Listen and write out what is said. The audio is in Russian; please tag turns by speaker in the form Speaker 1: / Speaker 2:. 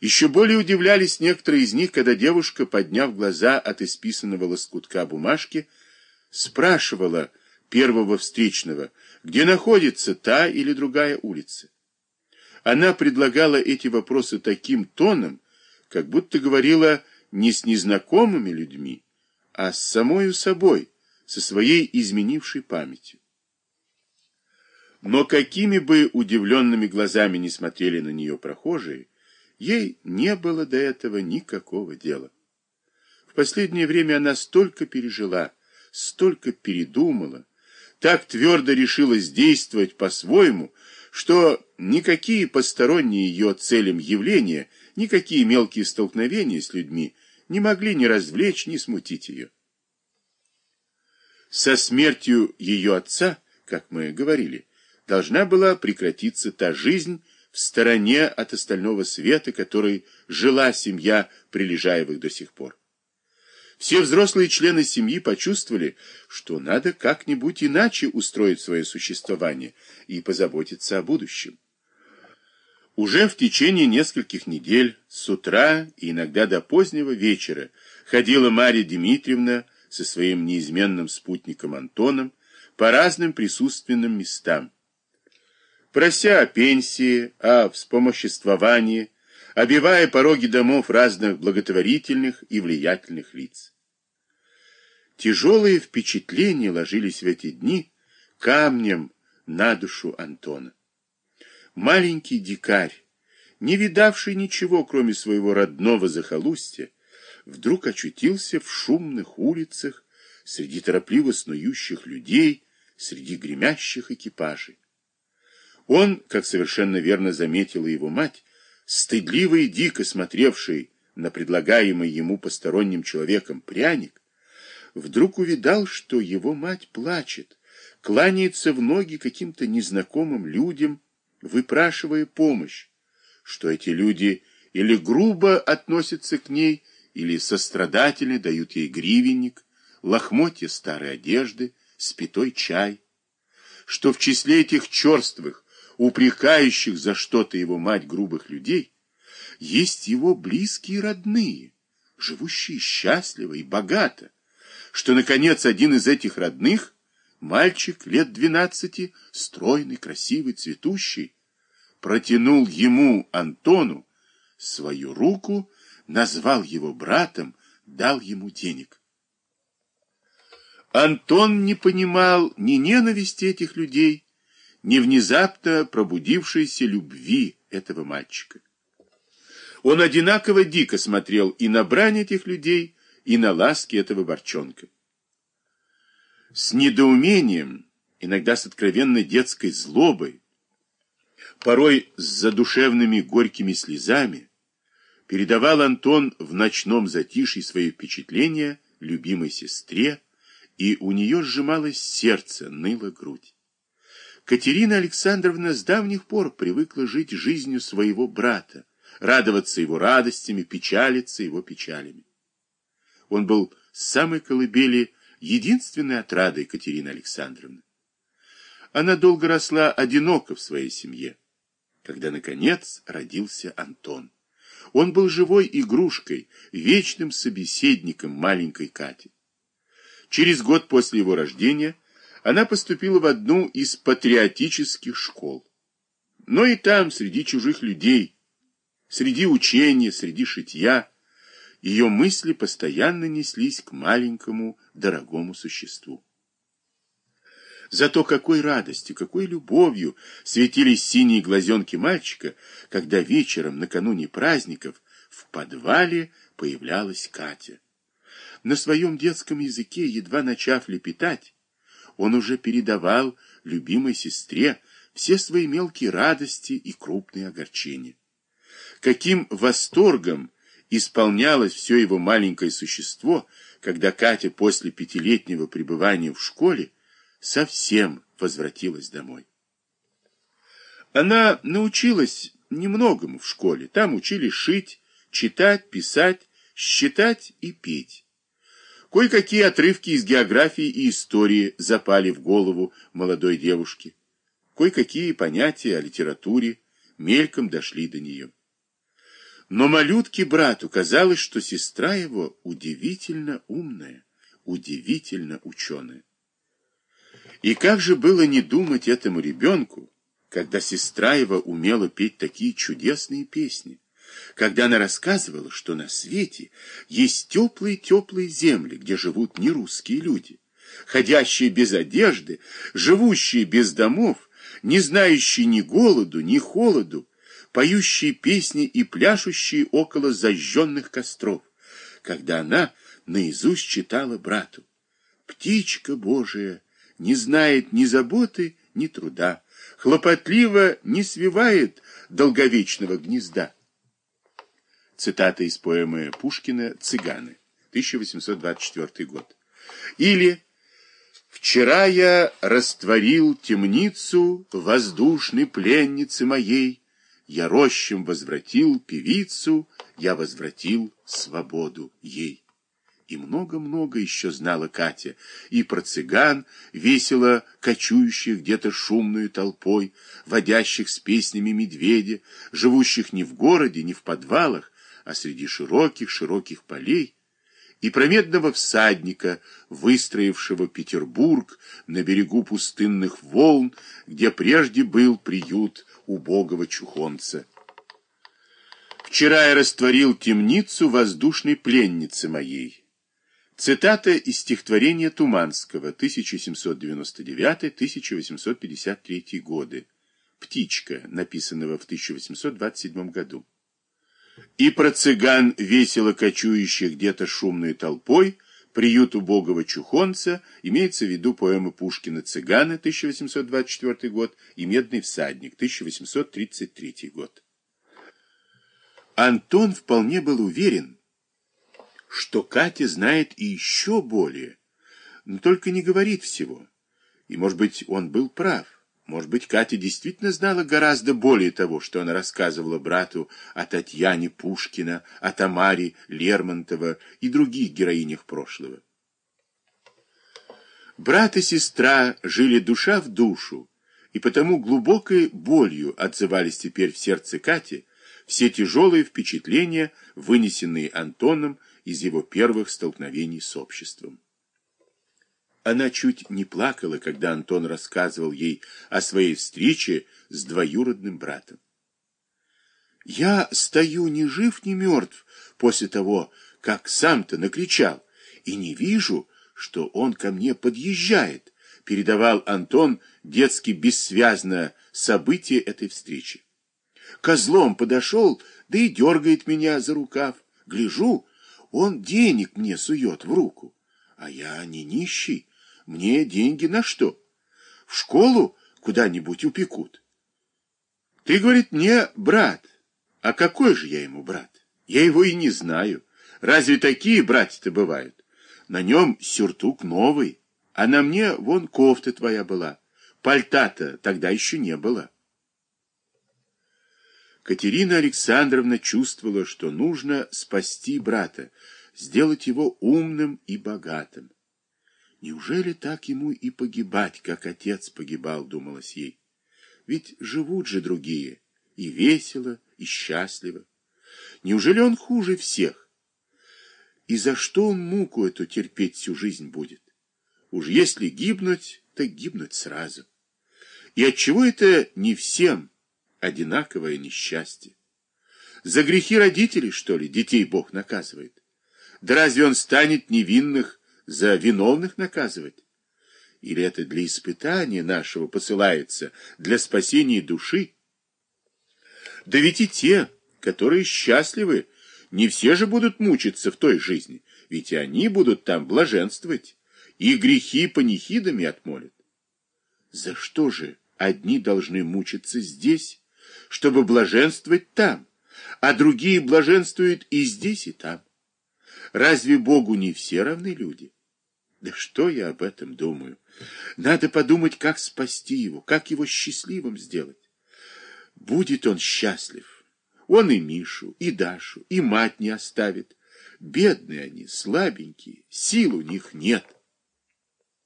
Speaker 1: Еще более удивлялись некоторые из них, когда девушка, подняв глаза от исписанного лоскутка бумажки, спрашивала первого встречного, где находится та или другая улица. Она предлагала эти вопросы таким тоном, как будто говорила не с незнакомыми людьми, а с самою собой, со своей изменившей памятью. Но какими бы удивленными глазами не смотрели на нее прохожие, ей не было до этого никакого дела. В последнее время она столько пережила, столько передумала, так твердо решилась действовать по-своему, что никакие посторонние ее целям явления, никакие мелкие столкновения с людьми не могли ни развлечь, ни смутить ее. Со смертью ее отца, как мы говорили, должна была прекратиться та жизнь в стороне от остального света, которой жила семья Прилежаевых до сих пор. Все взрослые члены семьи почувствовали, что надо как-нибудь иначе устроить свое существование и позаботиться о будущем. Уже в течение нескольких недель, с утра и иногда до позднего вечера, ходила Марья Дмитриевна со своим неизменным спутником Антоном по разным присутственным местам, прося о пенсии, о вспомоществовании, обивая пороги домов разных благотворительных и влиятельных лиц. Тяжелые впечатления ложились в эти дни камнем на душу Антона. Маленький дикарь, не видавший ничего, кроме своего родного захолустья, вдруг очутился в шумных улицах, среди торопливо снующих людей, среди гремящих экипажей. Он, как совершенно верно заметила его мать, стыдливо и дико смотревший на предлагаемый ему посторонним человеком пряник, вдруг увидал, что его мать плачет, кланяется в ноги каким-то незнакомым людям, выпрашивая помощь, что эти люди или грубо относятся к ней, или сострадательно дают ей гривенник, лохмотья старой одежды, спитой чай, что в числе этих черствых, упрекающих за что-то его мать грубых людей, есть его близкие родные, живущие счастливо и богато, что, наконец, один из этих родных, мальчик лет двенадцати, стройный, красивый, цветущий, протянул ему, Антону, свою руку, назвал его братом, дал ему денег. Антон не понимал ни ненависти этих людей, не внезапно пробудившейся любви этого мальчика. Он одинаково дико смотрел и на брань этих людей, и на ласки этого борчонка. С недоумением, иногда с откровенной детской злобой, порой с задушевными горькими слезами, передавал Антон в ночном затишье свои впечатления любимой сестре, и у нее сжималось сердце, ныла грудь. Катерина Александровна с давних пор привыкла жить жизнью своего брата, радоваться его радостями, печалиться его печалями. Он был с самой колыбели единственной отрадой Катерины Александровны. Она долго росла одиноко в своей семье, когда, наконец, родился Антон. Он был живой игрушкой, вечным собеседником маленькой Кати. Через год после его рождения она поступила в одну из патриотических школ. Но и там, среди чужих людей, среди учения, среди шитья, ее мысли постоянно неслись к маленькому, дорогому существу. Зато какой радостью, какой любовью светились синие глазенки мальчика, когда вечером, накануне праздников, в подвале появлялась Катя. На своем детском языке, едва начав лепетать, он уже передавал любимой сестре все свои мелкие радости и крупные огорчения. Каким восторгом исполнялось все его маленькое существо, когда Катя после пятилетнего пребывания в школе совсем возвратилась домой. Она научилась немногому в школе. Там учили шить, читать, писать, считать и петь. Кое-какие отрывки из географии и истории запали в голову молодой девушке. Кое-какие понятия о литературе мельком дошли до нее. Но малютке брату казалось, что сестра его удивительно умная, удивительно ученая. И как же было не думать этому ребенку, когда сестра его умела петь такие чудесные песни, когда она рассказывала, что на свете есть теплые-теплые земли, где живут не русские люди, ходящие без одежды, живущие без домов, не знающие ни голоду, ни холоду, поющие песни и пляшущие около зажженных костров, когда она наизусть читала брату. «Птичка Божия не знает ни заботы, ни труда, хлопотливо не свивает долговечного гнезда». Цитата из поэмы Пушкина «Цыганы», 1824 год. Или «Вчера я растворил темницу воздушной пленницы моей, я рощем возвратил певицу, я возвратил свободу ей». И много-много еще знала Катя, и про цыган, весело кочующих где-то шумную толпой, водящих с песнями медведя, живущих не в городе, не в подвалах, а среди широких-широких полей, и про медного всадника, выстроившего Петербург на берегу пустынных волн, где прежде был приют убогого чухонца. «Вчера я растворил темницу воздушной пленницы моей». Цитата из стихотворения Туманского, 1799-1853 годы. «Птичка», написанного в 1827 году и про цыган, весело кочующих где-то шумной толпой, приют убогого чухонца, имеется в виду поэма Пушкина «Цыганы» 1824 год и «Медный всадник» 1833 год. Антон вполне был уверен, что Катя знает и еще более, но только не говорит всего. И, может быть, он был прав. Может быть, Катя действительно знала гораздо более того, что она рассказывала брату о Татьяне Пушкина, о Тамаре Лермонтова и других героинях прошлого. Брат и сестра жили душа в душу, и потому глубокой болью отзывались теперь в сердце Кати все тяжелые впечатления, вынесенные Антоном из его первых столкновений с обществом. Она чуть не плакала, когда Антон рассказывал ей о своей встрече с двоюродным братом. Я стою ни жив, ни мертв после того, как сам-то накричал, и не вижу, что он ко мне подъезжает, передавал Антон детски бессвязно события этой встречи. Козлом подошел, да и дергает меня за рукав. Гляжу, он денег мне сует в руку, а я не нищий, мне деньги на что? В школу куда-нибудь упекут. Ты, говорит, мне брат. А какой же я ему брат? Я его и не знаю. Разве такие братья-то бывают? На нем сюртук новый, а на мне вон кофта твоя была. Пальта-то тогда еще не было. Катерина Александровна чувствовала, что нужно спасти брата, сделать его умным и богатым. Неужели так ему и погибать, как отец погибал, думалось ей? Ведь живут же другие, и весело, и счастливо. Неужели он хуже всех? И за что он муку эту терпеть всю жизнь будет? Уж если гибнуть, так гибнуть сразу. И отчего это не всем одинаковое несчастье? За грехи родителей, что ли, детей Бог наказывает? Да разве он станет невинных за виновных наказывать? Или это для испытания нашего посылается, для спасения души? Да ведь и те, которые счастливы, не все же будут мучиться в той жизни, ведь и они будут там блаженствовать, и грехи панихидами отмолят. За что же одни должны мучиться здесь, чтобы блаженствовать там, а другие блаженствуют и здесь, и там? Разве Богу не все равны люди? Да что я об этом думаю? Надо подумать, как спасти его, как его счастливым сделать. Будет он счастлив. Он и Мишу, и Дашу, и мать не оставит. Бедные они, слабенькие, сил у них нет.